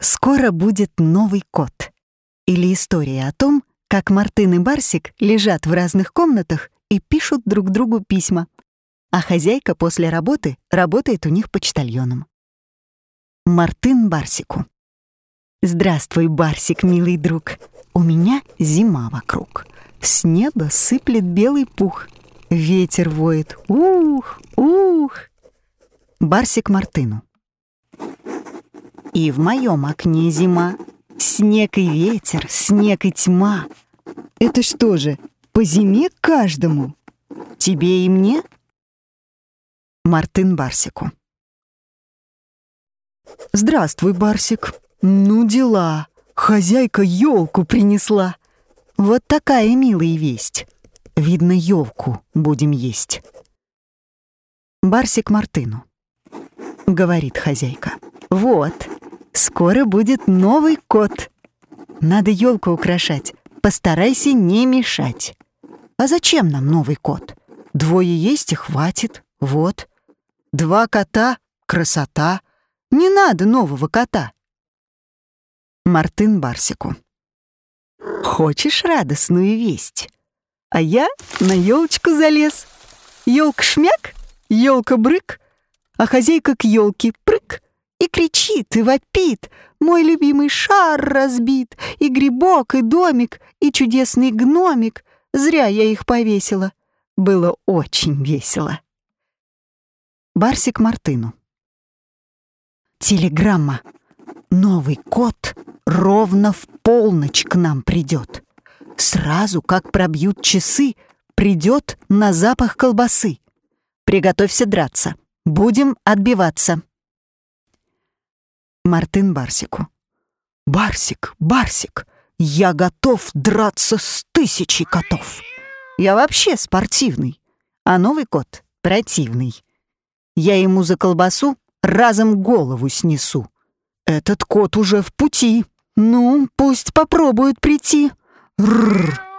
Скоро будет новый кот. Или история о том, как Мартын и Барсик лежат в разных комнатах и пишут друг другу письма. А хозяйка после работы работает у них почтальоном. Мартын Барсику. «Здравствуй, Барсик, милый друг. У меня зима вокруг. С неба сыплет белый пух. Ветер воет. Ух, ух!» Барсик Мартыну. И в моем окне зима, снег и ветер, снег и тьма. Это что же, по зиме каждому? Тебе и мне? Мартын Барсику. Здравствуй, Барсик. Ну дела. Хозяйка елку принесла. Вот такая милая весть. Видно, елку будем есть. Барсик Мартыну. Говорит хозяйка. Вот, скоро будет новый кот. Надо елку украшать. Постарайся не мешать. А зачем нам новый кот? Двое есть и хватит. Вот. Два кота — красота. Не надо нового кота. Мартын Барсику. Хочешь радостную весть? А я на елочку залез. Елка шмяк, елка брык, а хозяйка к елке прыг и кричит, и вопит. Мой любимый шар разбит, и грибок, и домик, и чудесный гномик. Зря я их повесила. Было очень весело. Барсик Мартыну. Телеграмма. Новый кот ровно в полночь к нам придет. Сразу, как пробьют часы, придет на запах колбасы. Приготовься драться. Будем отбиваться. Мартын Барсику. Барсик, Барсик, я готов драться с тысячей котов. Я вообще спортивный, а новый кот противный. Я ему за колбасу разом голову снесу. Этот кот уже в пути. Ну, пусть попробует прийти. Рррр.